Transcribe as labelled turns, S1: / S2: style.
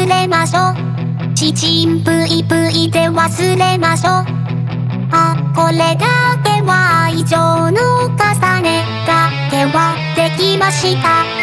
S1: 忘れましょう。ちちんぷいぷいで忘れましょう。あこれだけは愛情の重ねだけはできました。